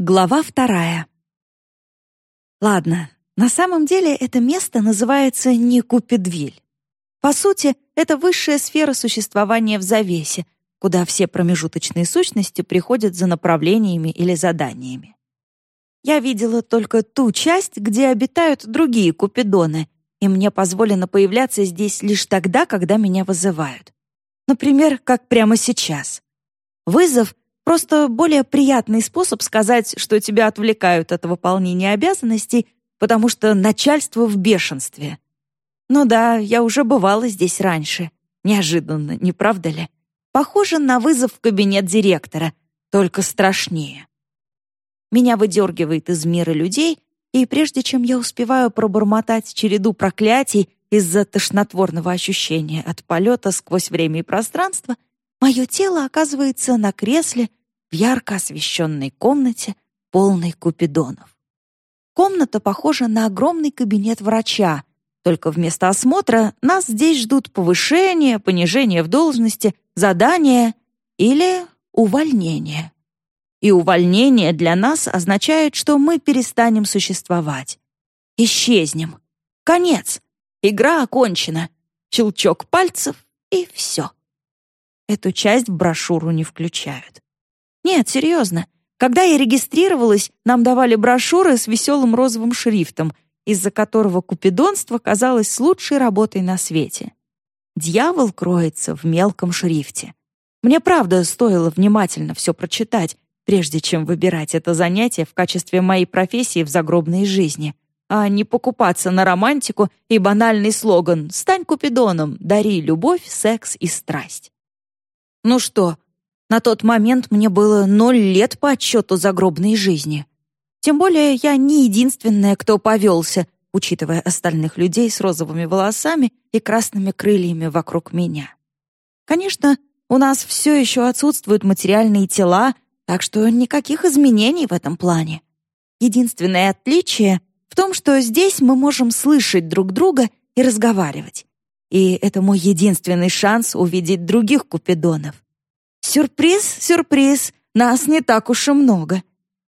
Глава вторая. Ладно, на самом деле это место называется не Купидвиль. По сути, это высшая сфера существования в завесе, куда все промежуточные сущности приходят за направлениями или заданиями. Я видела только ту часть, где обитают другие купидоны, и мне позволено появляться здесь лишь тогда, когда меня вызывают. Например, как прямо сейчас. Вызов Просто более приятный способ сказать, что тебя отвлекают от выполнения обязанностей, потому что начальство в бешенстве. Ну да, я уже бывала здесь раньше. Неожиданно, не правда ли? Похоже на вызов в кабинет директора, только страшнее. Меня выдергивает из мира людей, и прежде чем я успеваю пробормотать череду проклятий из-за тошнотворного ощущения от полета сквозь время и пространство — Мое тело оказывается на кресле в ярко освещенной комнате, полной купидонов. Комната похожа на огромный кабинет врача, только вместо осмотра нас здесь ждут повышение, понижение в должности, задание или увольнение. И увольнение для нас означает, что мы перестанем существовать. Исчезнем. Конец. Игра окончена. Щелчок пальцев и все. Эту часть в брошюру не включают. Нет, серьезно. Когда я регистрировалась, нам давали брошюры с веселым розовым шрифтом, из-за которого купидонство казалось лучшей работой на свете. Дьявол кроется в мелком шрифте. Мне правда стоило внимательно все прочитать, прежде чем выбирать это занятие в качестве моей профессии в загробной жизни, а не покупаться на романтику и банальный слоган «Стань купидоном, дари любовь, секс и страсть». Ну что, на тот момент мне было ноль лет по отчету загробной жизни. Тем более я не единственная, кто повелся, учитывая остальных людей с розовыми волосами и красными крыльями вокруг меня. Конечно, у нас все еще отсутствуют материальные тела, так что никаких изменений в этом плане. Единственное отличие в том, что здесь мы можем слышать друг друга и разговаривать. И это мой единственный шанс увидеть других купидонов. Сюрприз, сюрприз, нас не так уж и много.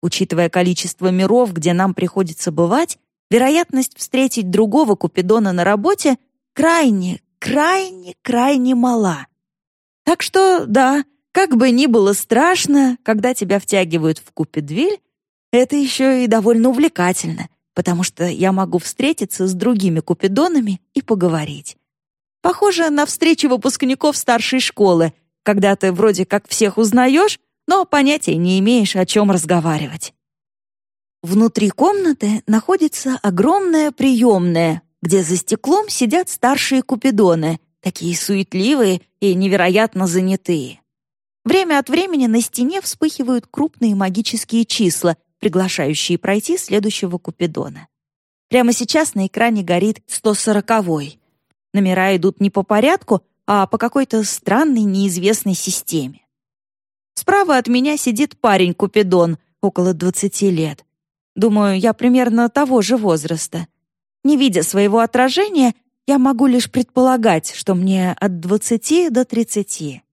Учитывая количество миров, где нам приходится бывать, вероятность встретить другого купидона на работе крайне, крайне, крайне мала. Так что, да, как бы ни было страшно, когда тебя втягивают в купидвиль, это еще и довольно увлекательно, потому что я могу встретиться с другими купидонами и поговорить. Похоже на встречи выпускников старшей школы, когда ты вроде как всех узнаешь, но понятия не имеешь, о чем разговаривать. Внутри комнаты находится огромная приемная, где за стеклом сидят старшие купидоны, такие суетливые и невероятно занятые. Время от времени на стене вспыхивают крупные магические числа, приглашающие пройти следующего купидона. Прямо сейчас на экране горит 140-й. Номера идут не по порядку, а по какой-то странной неизвестной системе. Справа от меня сидит парень Купидон, около 20 лет. Думаю, я примерно того же возраста. Не видя своего отражения, я могу лишь предполагать, что мне от 20 до 30.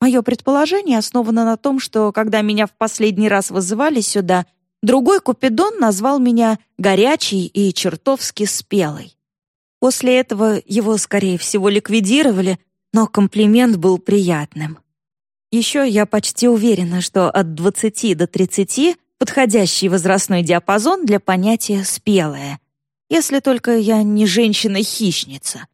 Мое предположение основано на том, что когда меня в последний раз вызывали сюда, другой Купидон назвал меня горячей и чертовски спелой. После этого его, скорее всего, ликвидировали, но комплимент был приятным. Еще я почти уверена, что от 20 до 30 подходящий возрастной диапазон для понятия «спелая», если только я не женщина-хищница.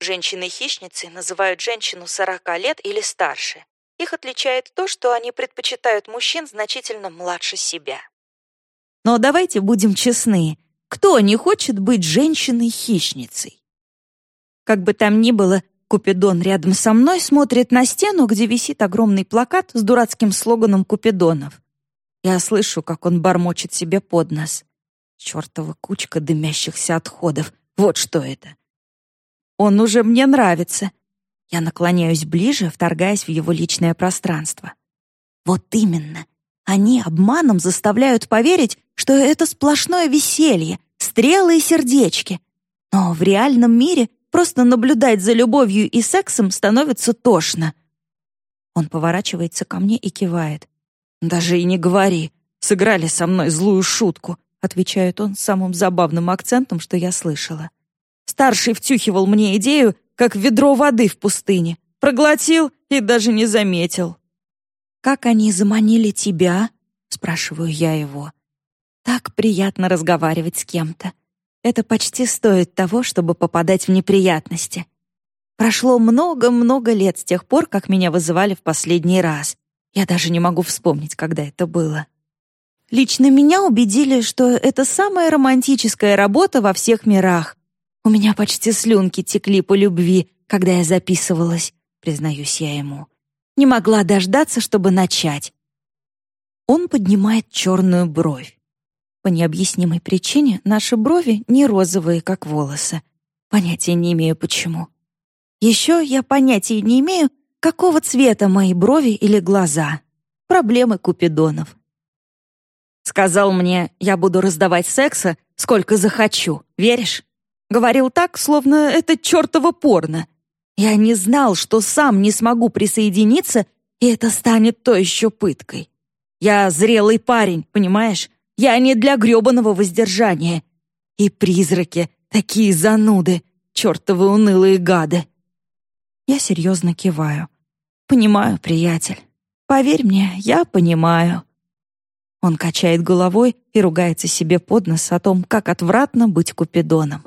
Женщины-хищницы называют женщину 40 лет или старше. Их отличает то, что они предпочитают мужчин значительно младше себя. Но давайте будем честны, кто не хочет быть женщиной-хищницей? Как бы там ни было, Купидон рядом со мной смотрит на стену, где висит огромный плакат с дурацким слоганом Купидонов. Я слышу, как он бормочет себе под нос. Чёртова кучка дымящихся отходов. Вот что это. Он уже мне нравится. Я наклоняюсь ближе, вторгаясь в его личное пространство. Вот именно. Они обманом заставляют поверить, что это сплошное веселье, стрелы и сердечки. Но в реальном мире просто наблюдать за любовью и сексом становится тошно. Он поворачивается ко мне и кивает. «Даже и не говори. сыграли со мной злую шутку», отвечает он самым забавным акцентом, что я слышала. Старший втюхивал мне идею, как ведро воды в пустыне. Проглотил и даже не заметил. «Как они заманили тебя?» — спрашиваю я его. «Так приятно разговаривать с кем-то. Это почти стоит того, чтобы попадать в неприятности. Прошло много-много лет с тех пор, как меня вызывали в последний раз. Я даже не могу вспомнить, когда это было. Лично меня убедили, что это самая романтическая работа во всех мирах. У меня почти слюнки текли по любви, когда я записывалась, признаюсь я ему. Не могла дождаться, чтобы начать. Он поднимает черную бровь. По необъяснимой причине наши брови не розовые, как волосы. Понятия не имею, почему. Еще я понятия не имею, какого цвета мои брови или глаза. Проблемы купидонов. Сказал мне, я буду раздавать секса, сколько захочу. Веришь? Говорил так, словно это чертово порно. Я не знал, что сам не смогу присоединиться, и это станет то еще пыткой. Я зрелый парень, понимаешь? Я не для грёбаного воздержания. И призраки, такие зануды, чертовы унылые гады. Я серьезно киваю. Понимаю, приятель. Поверь мне, я понимаю. Он качает головой и ругается себе под нос о том, как отвратно быть купидоном.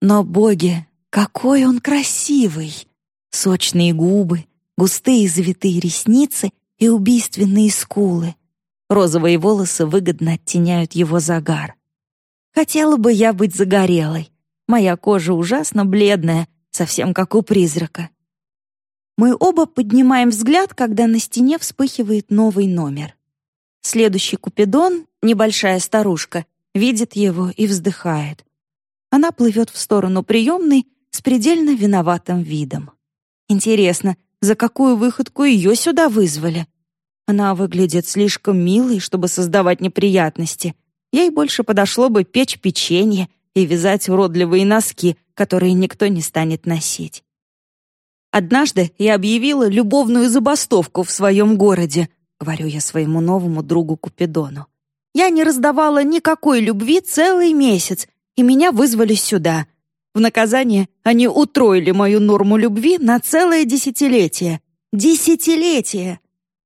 Но, боги, какой он красивый! Сочные губы, густые завитые ресницы и убийственные скулы. Розовые волосы выгодно оттеняют его загар. Хотела бы я быть загорелой. Моя кожа ужасно бледная, совсем как у призрака. Мы оба поднимаем взгляд, когда на стене вспыхивает новый номер. Следующий Купидон, небольшая старушка, видит его и вздыхает. Она плывет в сторону приемной с предельно виноватым видом. Интересно, за какую выходку ее сюда вызвали? Она выглядит слишком милой, чтобы создавать неприятности. Ей больше подошло бы печь печенье и вязать уродливые носки, которые никто не станет носить. Однажды я объявила любовную забастовку в своем городе, говорю я своему новому другу Купидону. Я не раздавала никакой любви целый месяц, и меня вызвали сюда. В наказание они утроили мою норму любви на целое десятилетие. Десятилетие!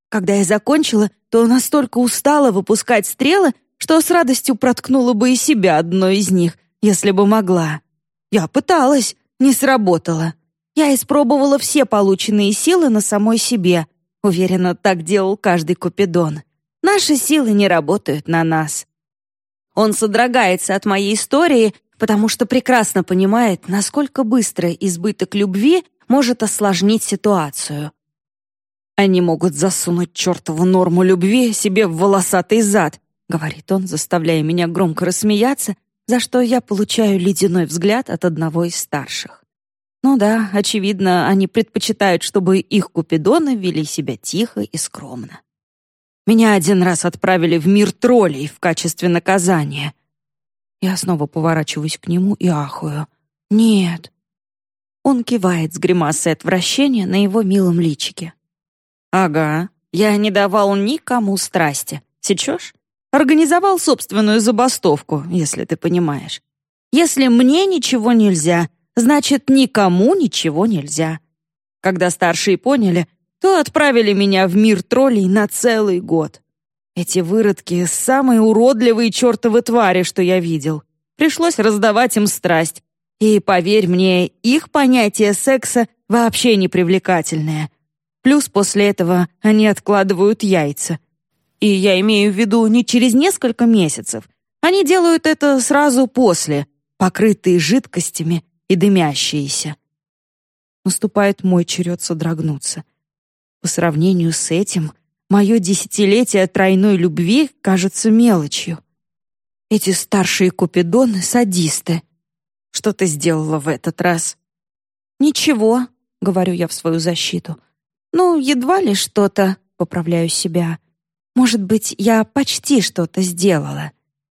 Когда я закончила, то настолько устала выпускать стрелы, что с радостью проткнула бы и себя одной из них, если бы могла. Я пыталась, не сработало. Я испробовала все полученные силы на самой себе. Уверена, так делал каждый Купидон. Наши силы не работают на нас. Он содрогается от моей истории, потому что прекрасно понимает, насколько быстро избыток любви может осложнить ситуацию. Они могут засунуть чертову норму любви себе в волосатый зад, говорит он, заставляя меня громко рассмеяться, за что я получаю ледяной взгляд от одного из старших. Ну да, очевидно, они предпочитают, чтобы их купидоны вели себя тихо и скромно. Меня один раз отправили в мир троллей в качестве наказания. Я снова поворачиваюсь к нему и ахую. Нет. Он кивает с гримасой отвращения на его милом личике. «Ага, я не давал никому страсти. Сечешь? Организовал собственную забастовку, если ты понимаешь. Если мне ничего нельзя, значит, никому ничего нельзя. Когда старшие поняли, то отправили меня в мир троллей на целый год. Эти выродки — самые уродливые чертовы твари, что я видел. Пришлось раздавать им страсть. И, поверь мне, их понятие секса вообще не привлекательное. Плюс после этого они откладывают яйца. И я имею в виду не через несколько месяцев. Они делают это сразу после, покрытые жидкостями и дымящиеся. Наступает мой черед содрогнуться. По сравнению с этим, мое десятилетие тройной любви кажется мелочью. Эти старшие купидоны — садисты. Что ты сделала в этот раз? «Ничего», — говорю я в свою защиту. «Ну, едва ли что-то», — поправляю себя. «Может быть, я почти что-то сделала.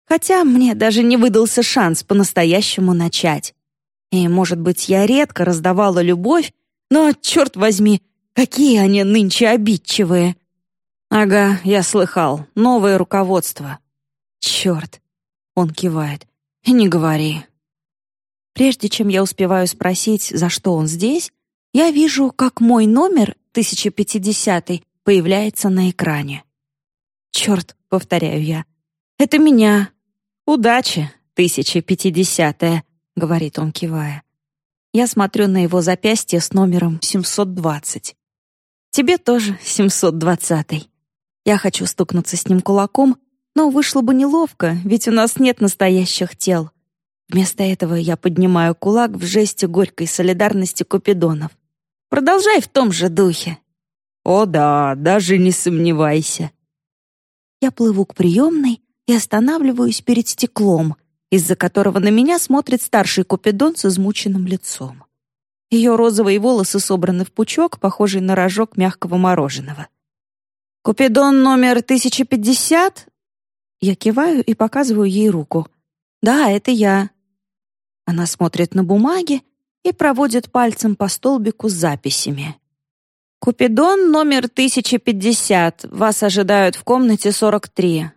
Хотя мне даже не выдался шанс по-настоящему начать. И, может быть, я редко раздавала любовь, но, черт возьми, какие они нынче обидчивые. «Ага, я слыхал. Новое руководство». «Черт!» — он кивает. «Не говори». Прежде чем я успеваю спросить, за что он здесь, я вижу, как мой номер, 1050 появляется на экране. «Черт!» — повторяю я. «Это меня!» «Удачи, 1050-я!» — говорит он, кивая. Я смотрю на его запястье с номером 720. «Тебе тоже 720-й». Я хочу стукнуться с ним кулаком, но вышло бы неловко, ведь у нас нет настоящих тел. Вместо этого я поднимаю кулак в жесте горькой солидарности Купидонов. Продолжай в том же духе. О да, даже не сомневайся. Я плыву к приемной и останавливаюсь перед стеклом, из-за которого на меня смотрит старший Купидон с измученным лицом. Ее розовые волосы собраны в пучок, похожий на рожок мягкого мороженого. «Купидон номер 1050?» Я киваю и показываю ей руку. «Да, это я». Она смотрит на бумаги и проводит пальцем по столбику с записями. «Купидон номер 1050. Вас ожидают в комнате 43.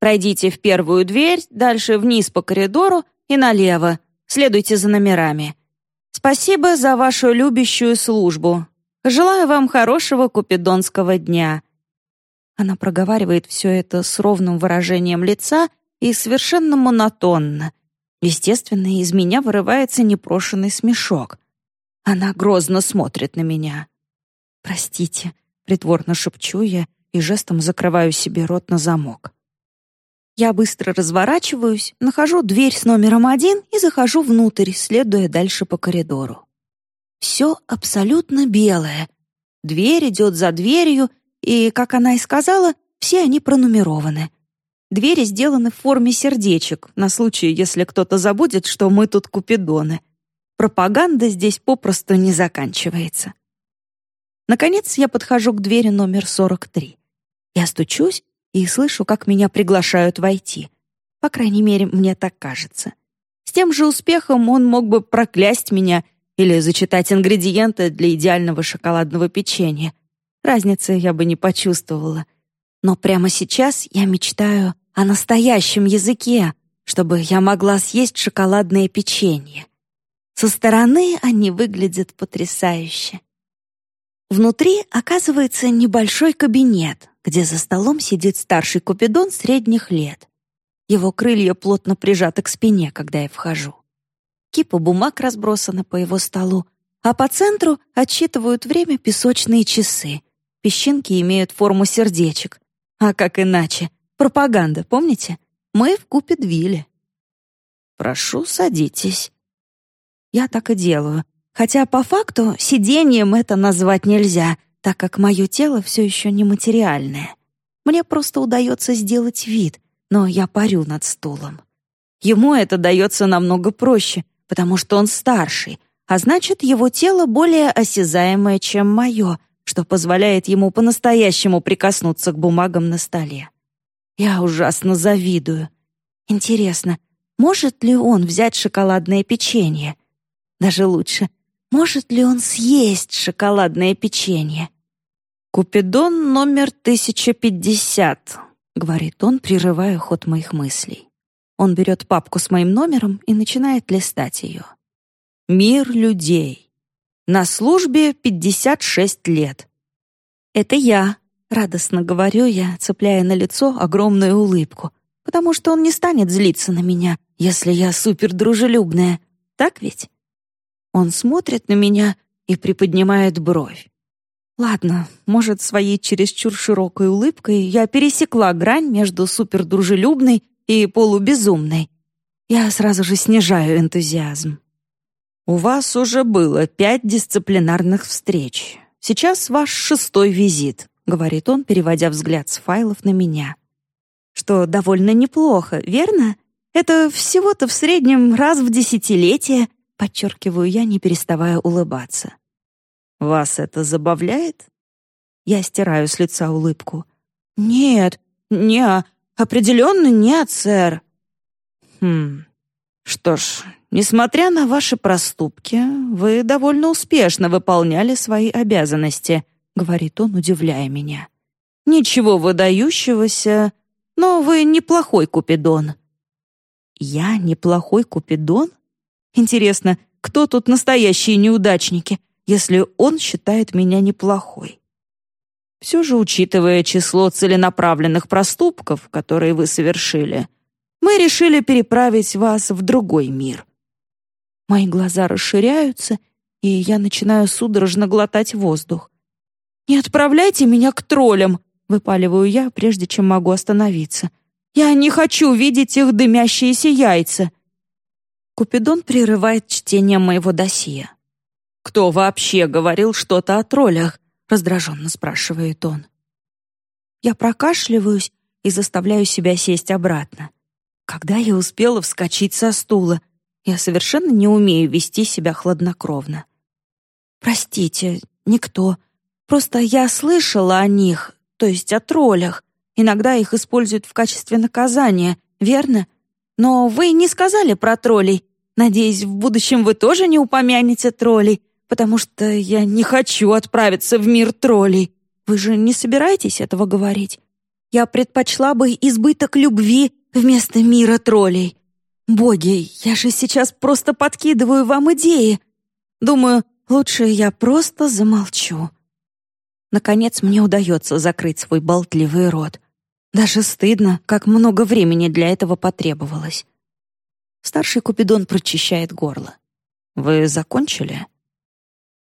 Пройдите в первую дверь, дальше вниз по коридору и налево. Следуйте за номерами. Спасибо за вашу любящую службу. Желаю вам хорошего купидонского дня. Она проговаривает все это с ровным выражением лица и совершенно монотонно. Естественно, из меня вырывается непрошенный смешок. Она грозно смотрит на меня. «Простите», — притворно шепчу я и жестом закрываю себе рот на замок. Я быстро разворачиваюсь, нахожу дверь с номером один и захожу внутрь, следуя дальше по коридору. Все абсолютно белое. Дверь идет за дверью, и, как она и сказала, все они пронумерованы. Двери сделаны в форме сердечек, на случай, если кто-то забудет, что мы тут купидоны. Пропаганда здесь попросту не заканчивается. Наконец я подхожу к двери номер 43. Я стучусь и слышу, как меня приглашают войти. По крайней мере, мне так кажется. С тем же успехом он мог бы проклясть меня или зачитать ингредиенты для идеального шоколадного печенья. Разницы я бы не почувствовала. Но прямо сейчас я мечтаю о настоящем языке, чтобы я могла съесть шоколадное печенье. Со стороны они выглядят потрясающе. Внутри оказывается небольшой кабинет, где за столом сидит старший купидон средних лет. Его крылья плотно прижаты к спине, когда я вхожу. Кипа бумаг разбросана по его столу, а по центру отсчитывают время песочные часы. Песчинки имеют форму сердечек. А как иначе? Пропаганда, помните? Мы в Купидвилле. «Прошу, садитесь». Я так и делаю, Хотя по факту сидением это назвать нельзя, так как мое тело все еще нематериальное. Мне просто удается сделать вид, но я парю над стулом. Ему это дается намного проще, потому что он старший, а значит, его тело более осязаемое, чем мое, что позволяет ему по-настоящему прикоснуться к бумагам на столе. Я ужасно завидую. Интересно, может ли он взять шоколадное печенье? Даже лучше — может ли он съесть шоколадное печенье? «Купидон номер 1050», — говорит он, прерывая ход моих мыслей. Он берет папку с моим номером и начинает листать ее. «Мир людей. На службе 56 лет». «Это я», — радостно говорю я, цепляя на лицо огромную улыбку, потому что он не станет злиться на меня, если я супердружелюбная. Так ведь? Он смотрит на меня и приподнимает бровь. Ладно, может, своей чересчур широкой улыбкой я пересекла грань между супердружелюбной и полубезумной. Я сразу же снижаю энтузиазм. «У вас уже было пять дисциплинарных встреч. Сейчас ваш шестой визит», — говорит он, переводя взгляд с файлов на меня. «Что довольно неплохо, верно? Это всего-то в среднем раз в десятилетие, Подчеркиваю я, не переставая улыбаться. «Вас это забавляет?» Я стираю с лица улыбку. «Нет, не, определенно нет, сэр». «Хм, что ж, несмотря на ваши проступки, вы довольно успешно выполняли свои обязанности», — говорит он, удивляя меня. Ничего выдающегося, но вы неплохой Купидон». «Я неплохой Купидон? Интересно, кто тут настоящие неудачники, если он считает меня неплохой?» Все же, учитывая число целенаправленных проступков, которые вы совершили, мы решили переправить вас в другой мир. Мои глаза расширяются, и я начинаю судорожно глотать воздух. «Не отправляйте меня к троллям!» — выпаливаю я, прежде чем могу остановиться. «Я не хочу видеть их дымящиеся яйца!» Купидон прерывает чтение моего досье. «Кто вообще говорил что-то о троллях?» — раздраженно спрашивает он. Я прокашливаюсь и заставляю себя сесть обратно. Когда я успела вскочить со стула? Я совершенно не умею вести себя хладнокровно. «Простите, никто. Просто я слышала о них, то есть о троллях. Иногда их используют в качестве наказания, верно? Но вы не сказали про троллей. Надеюсь, в будущем вы тоже не упомянете троллей, потому что я не хочу отправиться в мир троллей. Вы же не собираетесь этого говорить? Я предпочла бы избыток любви вместо мира троллей. Боги, я же сейчас просто подкидываю вам идеи. Думаю, Лучше я просто замолчу. Наконец мне удается закрыть свой болтливый рот. Даже стыдно, как много времени для этого потребовалось. Старший Купидон прочищает горло. «Вы закончили?»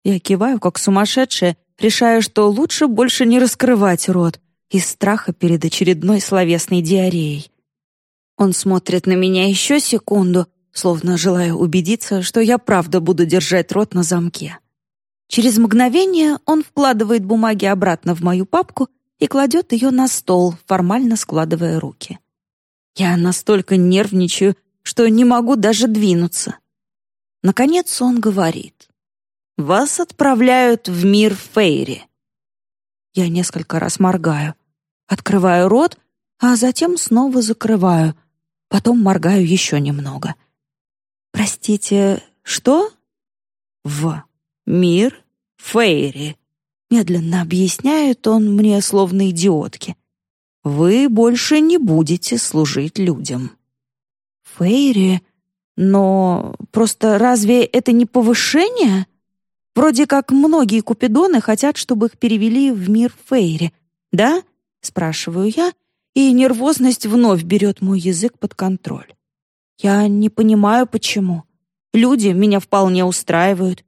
Я киваю, как сумасшедшая, решая, что лучше больше не раскрывать рот из страха перед очередной словесной диареей. Он смотрит на меня еще секунду, словно желая убедиться, что я правда буду держать рот на замке. Через мгновение он вкладывает бумаги обратно в мою папку и кладет ее на стол, формально складывая руки. Я настолько нервничаю, что не могу даже двинуться. Наконец он говорит. «Вас отправляют в мир Фейри». Я несколько раз моргаю, открываю рот, а затем снова закрываю, потом моргаю еще немного — «Простите, что?» «В мир Фейри», — медленно объясняет он мне, словно идиотке. «Вы больше не будете служить людям». «Фейри? Но просто разве это не повышение?» Вроде как многие купидоны хотят, чтобы их перевели в мир Фейри. Да? Спрашиваю я, и нервозность вновь берет мой язык под контроль. Я не понимаю, почему. Люди меня вполне устраивают.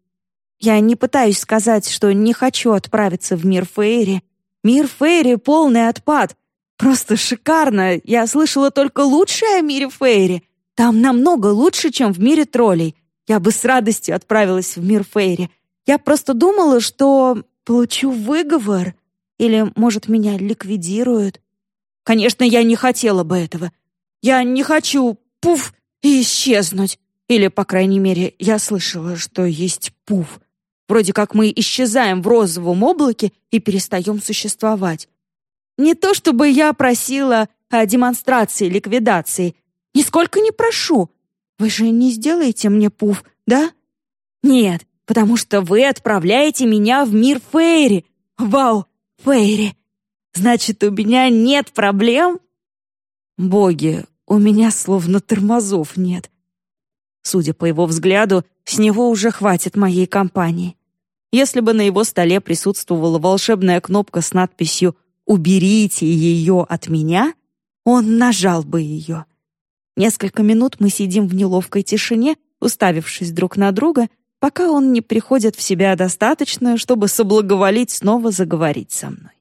Я не пытаюсь сказать, что не хочу отправиться в мир Фейри. Мир Фейри — полный отпад. Просто шикарно. Я слышала только лучшее о мире Фейри. Там намного лучше, чем в мире троллей. Я бы с радостью отправилась в мир Фейри. Я просто думала, что получу выговор. Или, может, меня ликвидируют. Конечно, я не хотела бы этого. Я не хочу, пуф, исчезнуть. Или, по крайней мере, я слышала, что есть пуф. Вроде как мы исчезаем в розовом облаке и перестаем существовать. Не то чтобы я просила о демонстрации ликвидации. Нисколько не прошу. Вы же не сделаете мне пуф, да? Нет, потому что вы отправляете меня в мир Фейри. Вау, Фейри. Значит, у меня нет проблем? Боги, у меня словно тормозов нет. Судя по его взгляду, с него уже хватит моей компании. Если бы на его столе присутствовала волшебная кнопка с надписью «Уберите ее от меня», он нажал бы ее. Несколько минут мы сидим в неловкой тишине, уставившись друг на друга, пока он не приходит в себя достаточно, чтобы соблаговолить снова заговорить со мной.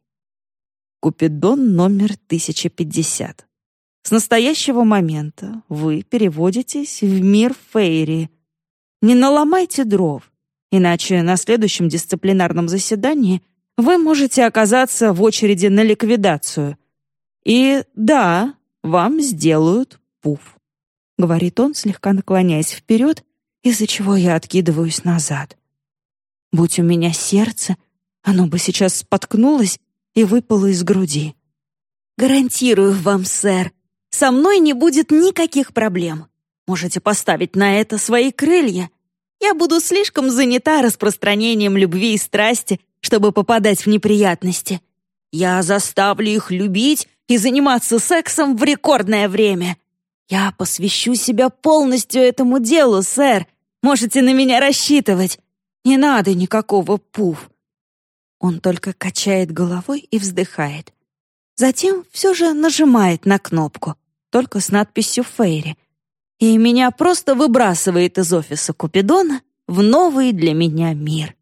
Купидон номер 1050. С настоящего момента вы переводитесь в мир Фейри. Не наломайте дров, иначе на следующем дисциплинарном заседании вы можете оказаться в очереди на ликвидацию. И да, вам сделают пуф. Говорит он, слегка наклоняясь вперед, из-за чего я откидываюсь назад. Будь у меня сердце, оно бы сейчас споткнулось и выпало из груди. Гарантирую вам, сэр, со мной не будет никаких проблем. Можете поставить на это свои крылья. Я буду слишком занята распространением любви и страсти, чтобы попадать в неприятности. Я заставлю их любить и заниматься сексом в рекордное время. Я посвящу себя полностью этому делу, сэр. Можете на меня рассчитывать. Не надо никакого пуф». Он только качает головой и вздыхает. Затем все же нажимает на кнопку, только с надписью «Фейри», и меня просто выбрасывает из офиса Купидона в новый для меня мир.